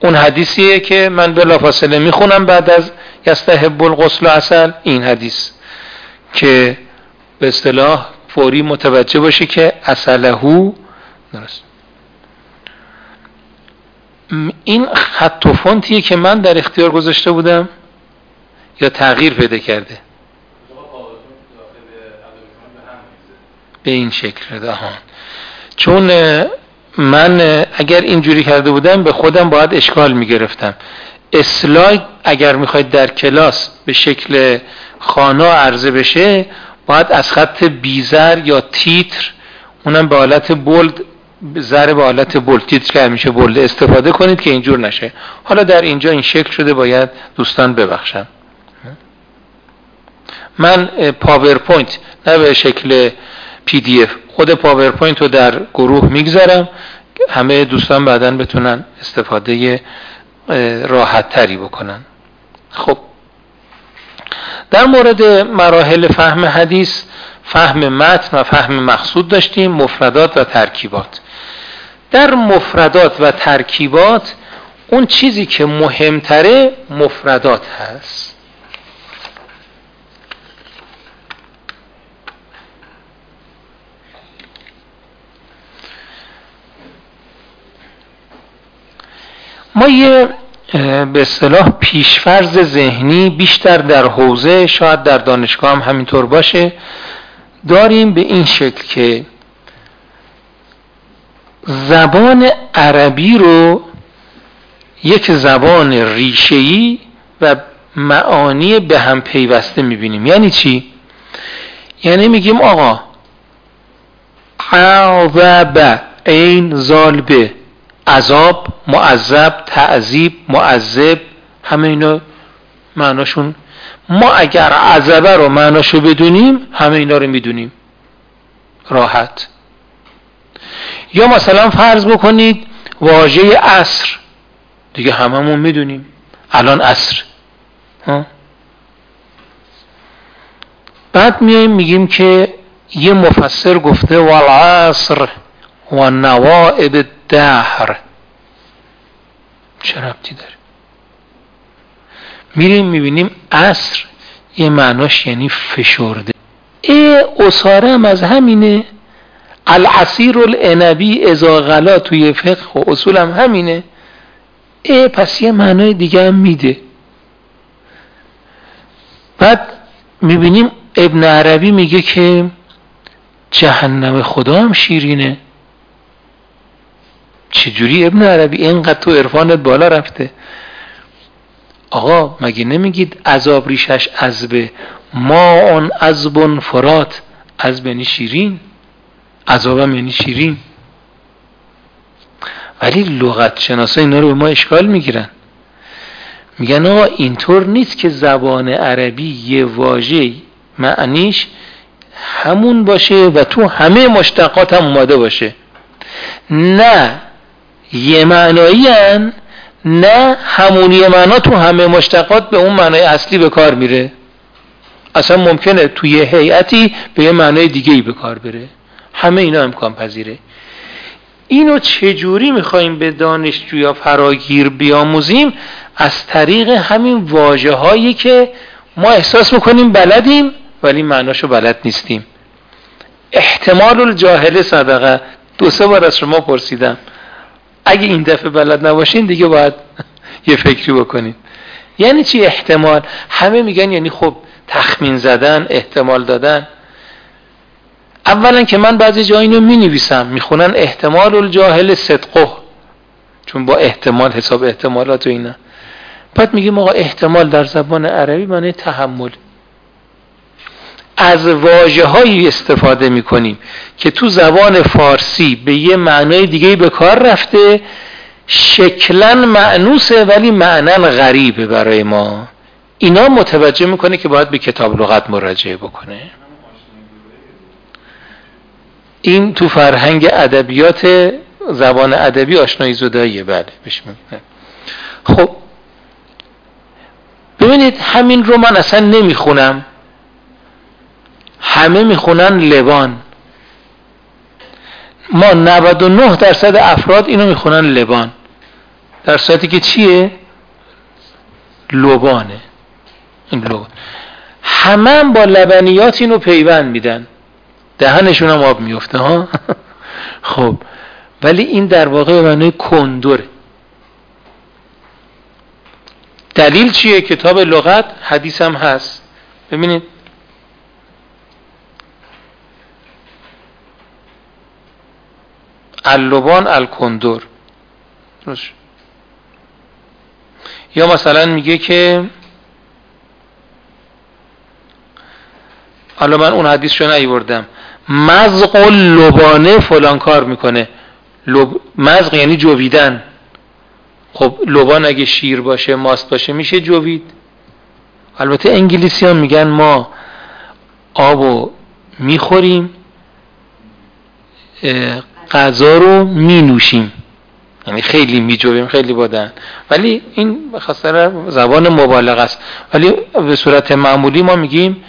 اون حدیثیه که من بلافاصله می‌خونم بعد از یستحب الغسل و اصل این حدیث که به اصطلاح فوری متوجه باشه که اصلهو درست. این خط و فونتیه که من در اختیار گذاشته بودم یا تغییر پیدا کرده؟ به این شکل ها چون من اگر اینجوری کرده بودم به خودم باید اشکال می‌گرفتم. اسلاید اگر می‌خواید در کلاس به شکل خانه عرضه بشه باید از خط B زر یا تیتر اونم به حالت bold زر به حالت bold تیتر که میشه bold استفاده کنید که اینجور نشه. حالا در اینجا این شکل شده باید دوستان ببخشم من پاورپوینت نه به شکل PDF. خود پاورپوینت رو در گروه می‌گذارم. همه دوستان بعدا بتونن استفاده راحت تری بکنن. خب. در مورد مراحل فهم حدیث فهم متن و فهم مقصود داشتیم مفردات و ترکیبات. در مفردات و ترکیبات اون چیزی که مهمتره مفردات هست. ما یه به اصطلاح پیشفرز ذهنی بیشتر در حوزه شاید در دانشگاه هم همینطور باشه. داریم به این شکل که زبان عربی رو یک زبان ریشه‌ای و معانی به هم پیوسته می‌بینیم. یعنی چی؟ یعنی میگیم آقا عذب این زالبه عذاب معذب تعذیب معذب همه اینا معناشون. ما اگر عذبه رو معناشو بدونیم همه اینا رو می‌دونیم. راحت. یا مثلا فرض بکنید واژه عصر. دیگه هممون می‌دونیم. الان عصر. بعد میایم میگیم که یه مفسر گفته والعصر و نوائب دهر چه ربطی داره؟ میریم می‌بینیم عصر یه معناش یعنی فشرده. ای اصاره هم از همینه. العصیر الانبی ازا غلا توی فقه و اصول هم همینه. ای پس یه معنای دیگه هم میده. بعد می‌بینیم ابن عربی میگه که جهنم خدا هم شیرینه. چجوری ابن عربی اینقدر تو عرفانت بالا رفته؟ آقا مگه نمیگید عذاب ریشش عذبه ما اون عذب فرات؟ عذب یعنی شیرین. عذابم یعنی شیرین. ولی لغت شناسا اینا رو به ما اشکال می‌گیرن. میگن آقا اینطور نیست که زبان عربی یه واژه معنیش همون باشه و تو همه مشتقات هم اومده باشه. نه یه معنایی نه همونی معنا تو همه مشتقات به اون معنای اصلی به کار میره. اصلا ممکنه توی هیئتی به یه معنای دیگه ای به کار بره. همه اینا امکان پذیره. اینو چجوری می‌خوایم به دانشجویا فراگیر بیاموزیم؟ از طریق همین واجه هایی که ما احساس می‌کنیم بلدیم ولی معناشو بلد نیستیم. احتمال الجاهل صدقه. دو سه بار از شما پرسیدم. اگه این دفعه بلد نباشین دیگه باید یه فکری بکنید. یعنی چی احتمال؟ همه میگن یعنی خب تخمین زدن احتمال دادن. اولا که من بعضی جایی اینو می نویسم می‌خونن احتمال الجاهل صدقه. چون با احتمال حساب احتمالات و اینا. بعد میگیم آقا احتمال در زبان عربی معنی تحمل. از واجه هایی استفاده می‌کنیم که تو زبان فارسی به یه معنای دیگه به کار رفته شکلا معنوسه ولی معنا غریبه برای ما. اینا متوجه می‌کنه که باید به کتاب لغت مراجعه بکنه. این تو فرهنگ ادبیات زبان ادبی آشنایی زداییه. بله خب ببینید همین رو من اصلا نمی‌خونم. همه می‌خونن لبان. ما 99 درصد افراد اینو می‌خونن لبان. در صورتی که چیه؟ لبانه. این لبان. همه هم با لبنیات اینو پیوند میدن. دهنشون هم آب میفته ها؟ خب. ولی این در واقع معنی کندوره. دلیل چیه؟ کتاب لغت حدیث هم هست. ببینید. اللبان الکندور یا مثلا میگه که حالا من اون حدیث رو نیوردم. مزق و لبانه فلان کار می‌کنه. لب... مزق یعنی جویدن. خب لبان اگه شیر باشه ماست باشه میشه جوید. البته انگلیسی هم میگن ما آبو می‌خوریم غذا رو می نوشیم یعنی خیلی می جویم خیلی بادن ولی این به خاطر زبان مبالغه است. ولی به صورت معمولی ما میگیم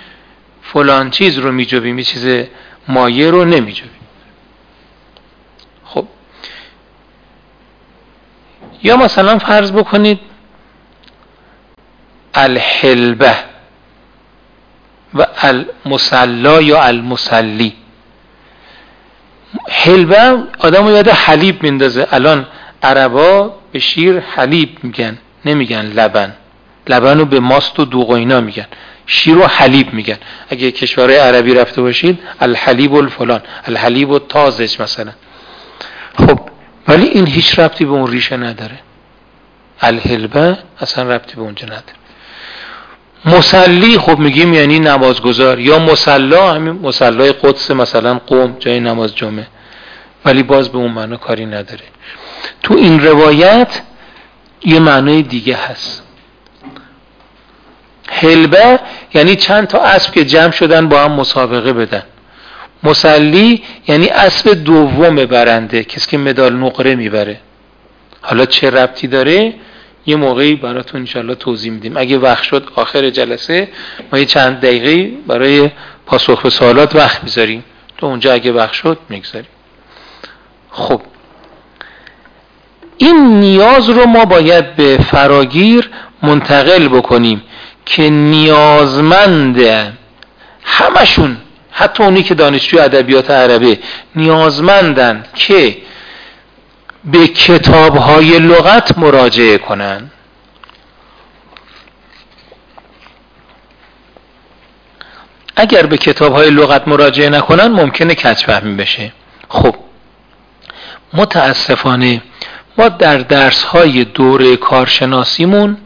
فلان چیز رو می جویم یه چیز مایه رو نمی جویم خب. یا مثلا فرض بکنید الحلبه و المسلا یا المسلی. حلبه آدم رو یاد حلیب میندازه. الان عربا به شیر حلیب میگن نمیگن لبن. لبن رو به ماست و دوغ میگن. شیر و حلیب میگن. اگه کشورهای عربی رفته باشید الحلیب الفلان الحلیب و تازج مثلا. خب ولی این هیچ ربطی به اون ریشه نداره. الحلبه اصلا ربطی به اونجا نداره. مسلی خب میگیم یعنی نمازگذار یا مسلا همین مسلای قدس مثلا قوم جای نماز جمعه. ولی باز به اون معنا کاری نداره. تو این روایت یه معنای دیگه هست. حلبه یعنی چند تا اسب که جمع شدن با هم مسابقه بدن. مسلی یعنی اسب دوم برنده کسی که مدال نقره می‌بره. حالا چه ربطی داره؟ یه موقعی براتون انشالله توضیح میدیم. اگه وقت شد آخر جلسه ما یه چند دقیقه برای پاسخ به سوالات وقت می‌ذاریم. تو اونجا اگه وقت شد می‌گذاریم. خب این نیاز رو ما باید به فراگیر منتقل بکنیم که نیازمند همشون حتی اونی که دانشجو ادبیات عربه نیازمندن که به کتاب های لغت مراجعه کنن. اگر به کتاب های لغت مراجعه نکنن ممکنه کچ فهمی بشه. خب. متاسفانه ما در درس های دوره کارشناسیمون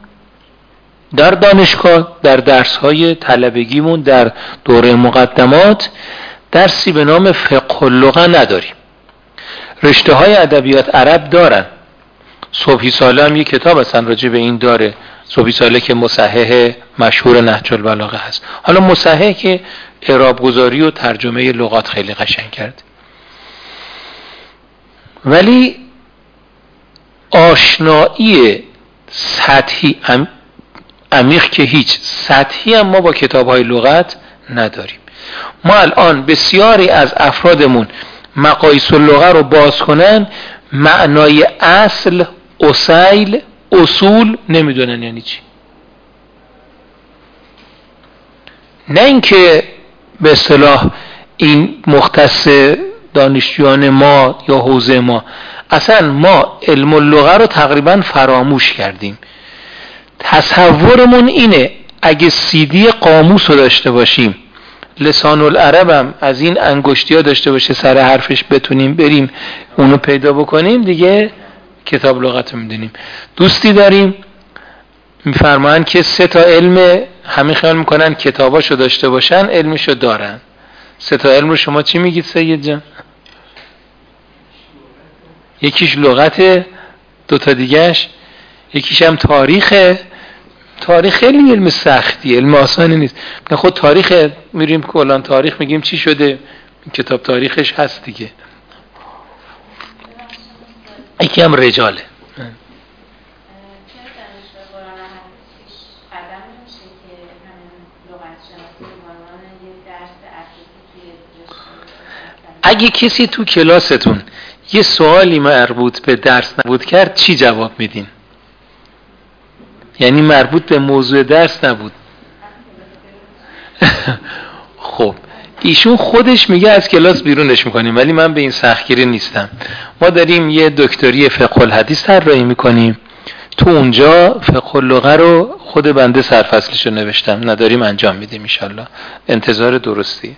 در دانشگاه در درس های طلبگیمون در دوره مقدمات درسی به نام فقه اللغه نداریم. رشته های ادبیات عرب دارن. صبحی ساله هم یه کتاب اصلا راجع به این داره. صبحی ساله که مصحح مشهور نهج البلاغه هست. حالا مصحح که اعراب گذاری و ترجمه لغات خیلی قشنگ کرد ولی آشنایی سطحی عمیق که هیچ سطحی هم ما با کتاب های لغت نداریم. ما الان بسیاری از افرادمون مقایس اللغه رو باز کنن معنای اصل اصیل اصول نمی‌دونن یعنی چی. نه اینکه به اصطلاح این مختص دانشجویان ما یا حوزه ما. اصلا ما علم اللغه رو تقریبا فراموش کردیم. تصورمون اینه اگه سیدی قاموس رو داشته باشیم لسان العرب هم از این انگشتی ها داشته باشه سر حرفش بتونیم بریم اونو پیدا بکنیم دیگه کتاب لغت رو می‌دونیم. دوستی داریم میفرمان که سه تا علم همه خیال می‌کنن کتاباشو داشته باشن علمشو دارن. سه تا علم رو شما چی میگید سید جان؟ یکیش لغت دوتا دیگهش. یکیش هم تاریخه تاریخ خیلی علم سختی علم آسانی نیست. خود تاریخ میریم کلان تاریخ میگیم چی شده. کتاب تاریخش هست دیگه. یکی هم رجاله. اگه کسی تو کلاستون یه سوالی مربوط به درس نبود کرد چی جواب میدین؟ یعنی مربوط به موضوع درس نبود. خب ایشون خودش میگه از کلاس بیرونش می‌کنیم ولی من به این سختگیری نیستم. ما داریم یه دکتری فقه الحدیث طراحی می‌کنیم. تو اونجا فقه اللغه رو خود بنده سرفصلش رو نوشتم. نداریم انجام میدیم انشالله. انتظار درستی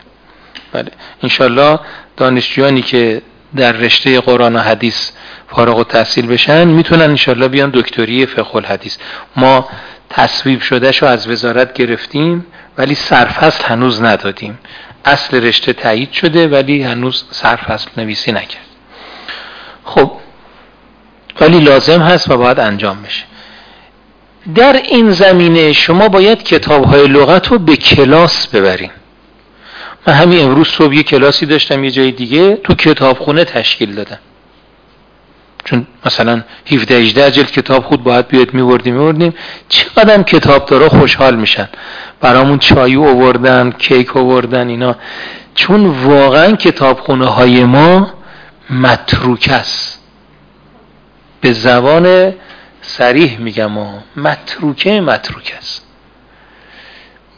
بله. انشالله دانشجویانی که در رشته قرآن و حدیث فارغ و تحصیل بشن می‌تونن انشالله بیان دکتری فقه الحدیث. ما تصویب شدهش رو از وزارت گرفتیم ولی سرفصل هنوز ندادیم. اصل رشته تایید شده ولی هنوز سرفصل نویسی نکرد. خب ولی لازم هست و باید انجام بشه. در این زمینه شما باید کتاب های لغت رو به کلاس ببرین. من همین امروز صبح یه کلاسی داشتم یه جای دیگه تو کتابخونه تشکیل دادم. چون مثلا 17 18 جلد کتاب خود باید بیاد میوردیم میوردیم چقدر کتاب داره خوشحال میشن. برامون چای آوردن کیک آوردن اینا. چون واقعا کتابخونه های ما متروک است. به زبان سریح میگم ما متروکه متروک است.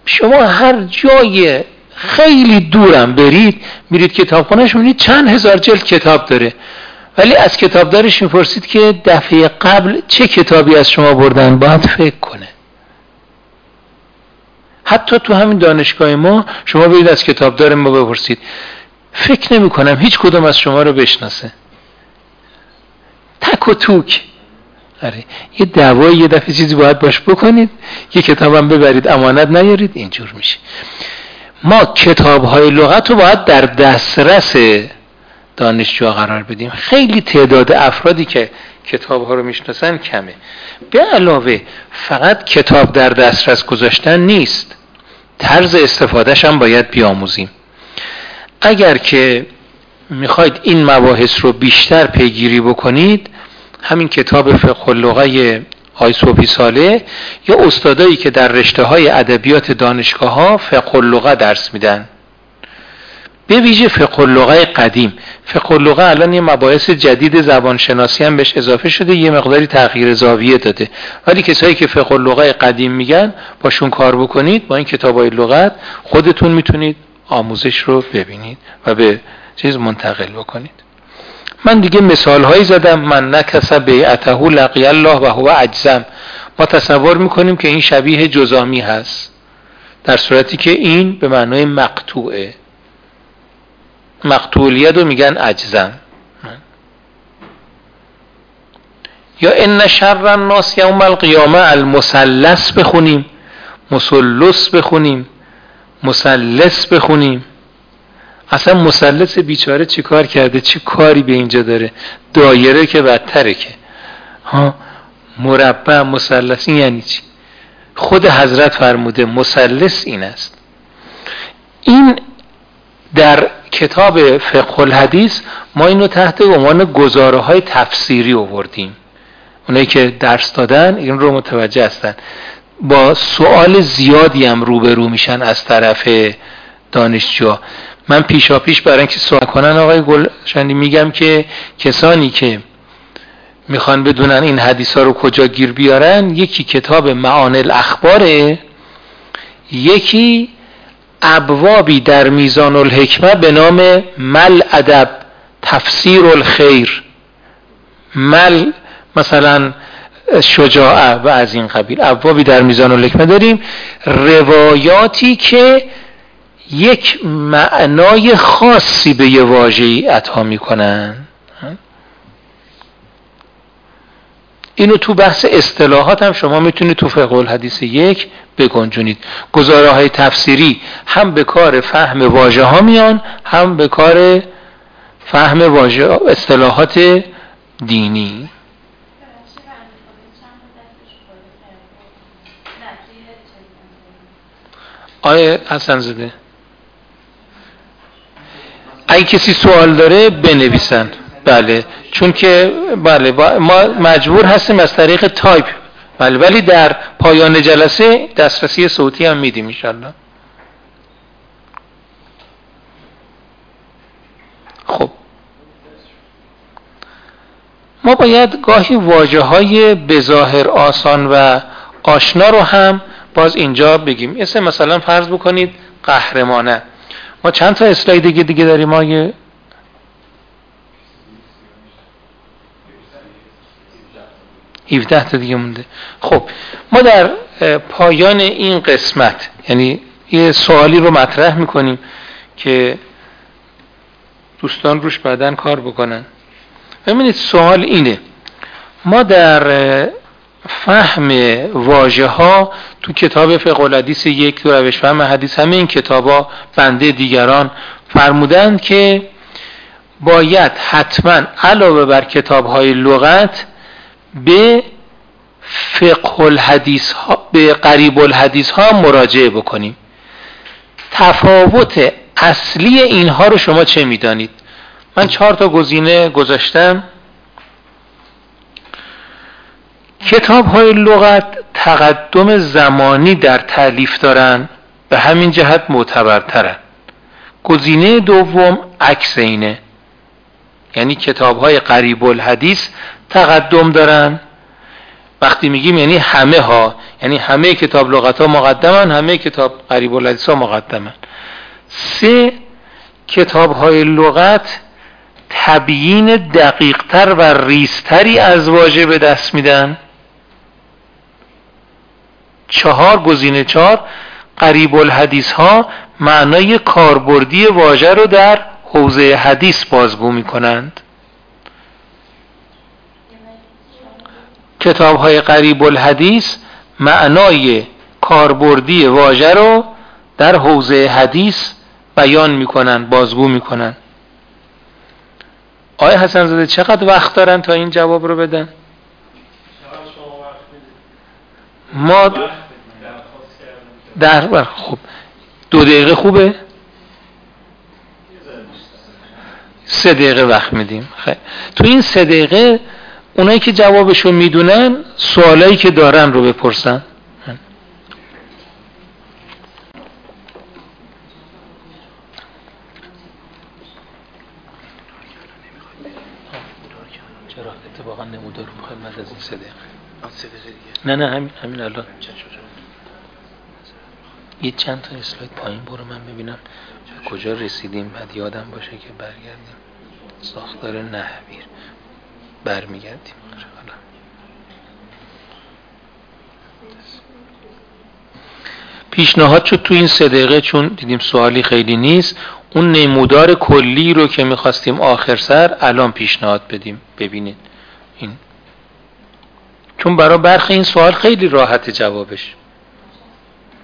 شما هر جای خیلی دورم برید میرید کتابخونهش می‌بینید چند هزار جلد کتاب داره. ولی از کتابدارش می‌پرسید که دفعه قبل چه کتابی از شما بردن؟ باید فکر کنه. حتی تو همین دانشگاه ما شما برید از کتابدار ما بپرسید. فکر نمی کنم هیچ کدوم از شما رو بشناسه. تک و توک. آره یه دعوایی یه دفعه چیزی باید باش بکنید یه کتابم ببرید امانت نیارید اینجور میشه. ما کتاب های لغت رو باید در دسترس دانشجو قرار بدیم. خیلی تعداد افرادی که کتاب ها رو می‌شناسن کمه. به علاوه فقط کتاب در دسترس گذاشتن نیست. طرز استفادهش هم باید بیاموزیم. اگر که می‌خواید این مباحث رو بیشتر پیگیری بکنید همین کتاب فقه اللغه آی صوفی ساله یا استادایی که در رشته های ادبیات دانشگاه ها فقه درس میدن. به ویژه فقه اللغه قدیم. فقه اللغه الان یه مباحث جدید زبانشناسی هم بهش اضافه شده یه مقداری تغییر زاویه داده. ولی کسایی که فقه اللغه قدیم میگن باشون کار بکنید با این کتاب های لغت خودتون می‌تونید آموزش رو ببینید و به چیز منتقل بکنید. من دیگه مثال هایی زدم من نکس بیعته لقی الله و هو اجزم. ما تصور می‌کنیم که این شبیه جزامی هست. در صورتی که این به معنای مقطوعه. مقتولیت رو میگن اجزم. یا ان شر الناس یوم القیامه المثلث بخونیم مثلث بخونیم مثلث بخونیم. اصلا مثلث بیچاره چی کار کرده؟ چی کاری به اینجا داره؟ دایره که بدتره که. ها؟ مربع مثلث این یعنی چی؟ خود حضرت فرموده مثلث این است. این در کتاب فقه الحدیث ما اینو تحت عنوان گزاره های تفسیری آوردیم. اونایی که درس دادن این رو متوجه هستن. با سوال زیادی هم روبرو میشن از طرف دانشجو من پیشا پیش برای اینکه سوال کنن آقای گلشنی میگم که کسانی که می‌خوان بدونن این حدیث ها رو کجا گیر بیارن یکی کتاب معان الاخباره یکی ابوابی در میزان الحکمه به نام مل ادب تفسیر الخیر مل مثلا شجاعه و از این قبیل. ابوابی در میزان الحکمه داریم. روایاتی که یک معنای خاصی به یه واژه‌ای عطا می‌کنن. اینو تو بحث اصطلاحات هم شما می‌تونید تو فقه الحدیث یک بگنجونید. گزاره های تفسیری هم به کار فهم واژه ها میان هم به کار فهم واژه اصطلاحات دینی. آیه حسن زده اگه کسی سوال داره بنویسن بله. چون که بله ما مجبور هستیم از طریق تایپ. بله ولی در پایان جلسه دسترسی صوتی هم میدیم انشالله خب. ما باید گاهی واجه های بظاهر آسان و آشنا رو هم باز اینجا بگیم. اسم مثلا فرض بکنید قهرمانه. ما چند تا اسلاید دیگه دیگه داریم؟ ما 17 تا دیگه مونده. خب ما در پایان این قسمت یعنی یه سوالی رو مطرح می‌کنیم که دوستان روش بعدن کار بکنن. ببینید سوال اینه. ما در فهم واژه ها تو کتاب فقه الحدیث یک تو روش فهم حدیث همه این کتابا بنده دیگران فرمودند که باید حتما علاوه بر کتاب های لغت به فقه الحدیث ها به قریب الحدیث ها مراجعه بکنیم. تفاوت اصلی اینها رو شما چه می‌دانید؟ من چهار تا گزینه گذاشتم. کتاب های لغت تقدم زمانی در تعلیف دارن به همین جهت معتبرترن. گزینه دوم عکس اینه. یعنی کتاب های قریب الحدیث تقدم دارن. وقتی میگیم یعنی همه ها یعنی همه کتاب لغت ها مقدمن همه کتاب قریب الحدیث ها مقدمن. سه کتاب های لغت تبیین دقیقتر و ریستری از واژه به دست میدن. چهار گزینه چهار قریب الحدیث ها معنای کاربردی واژه رو در حوزه حدیث بازگو می کنند کتاب های قریب الحدیث معنای کاربردی واژه رو در حوزه حدیث بیان می‌کنن بازگو می‌کنن آیا حسن زاده چقدر وقت دارن تا این جواب رو بدن؟ ما در خب دو دقیقه خوبه؟ سه دقیقه وقت میدیم. خیلی. تو این سه دقیقه اونایی که جوابشو می‌دونن سوالایی که دارن رو بپرسن. چرا؟ اتفاقا نمودار رو از این سه دقیقه. نه نه همین همین الان. یه چند تا اسلاید پایین برو من ببینم کجا رسیدیم. بعد یادم باشه که برگردیم. ساختار نحویر. برمیگردیم. پیشنهاد شد تو این سه چون دیدیم سوالی خیلی نیست. اون نمودار کلی رو که می‌خواستیم آخر سر الان پیشنهاد بدیم. ببینید. این. چون برای برخی این سوال خیلی راحت جوابش.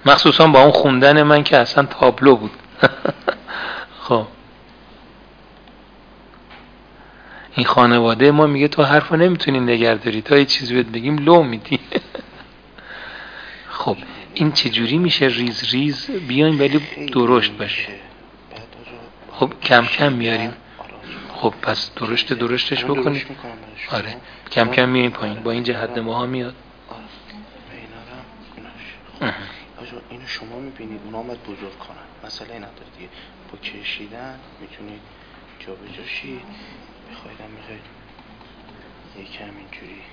مخصوصا با اون خوندن من که اصلا تابلو بود. خب. این خانواده ما میگه تو حرفا نمی‌تونی نگرداری تا یه چیزی بهت بگیم لو میدی. خب. این چجوری میشه ریز ریز؟ بیایم ولی درشت باشه. خب کم کم میاریم. خب پس درشت درشتش بکنید آره. کم کم میاییم پایین. با این جهت ماها میاد. اینو شما می‌بینید اونا آمد بزرگ کنن. مسئله نداره دیگه. با کشیدن می‌تونید جا به جاشید بخواید هم می‌خواید. یکم اینجوری.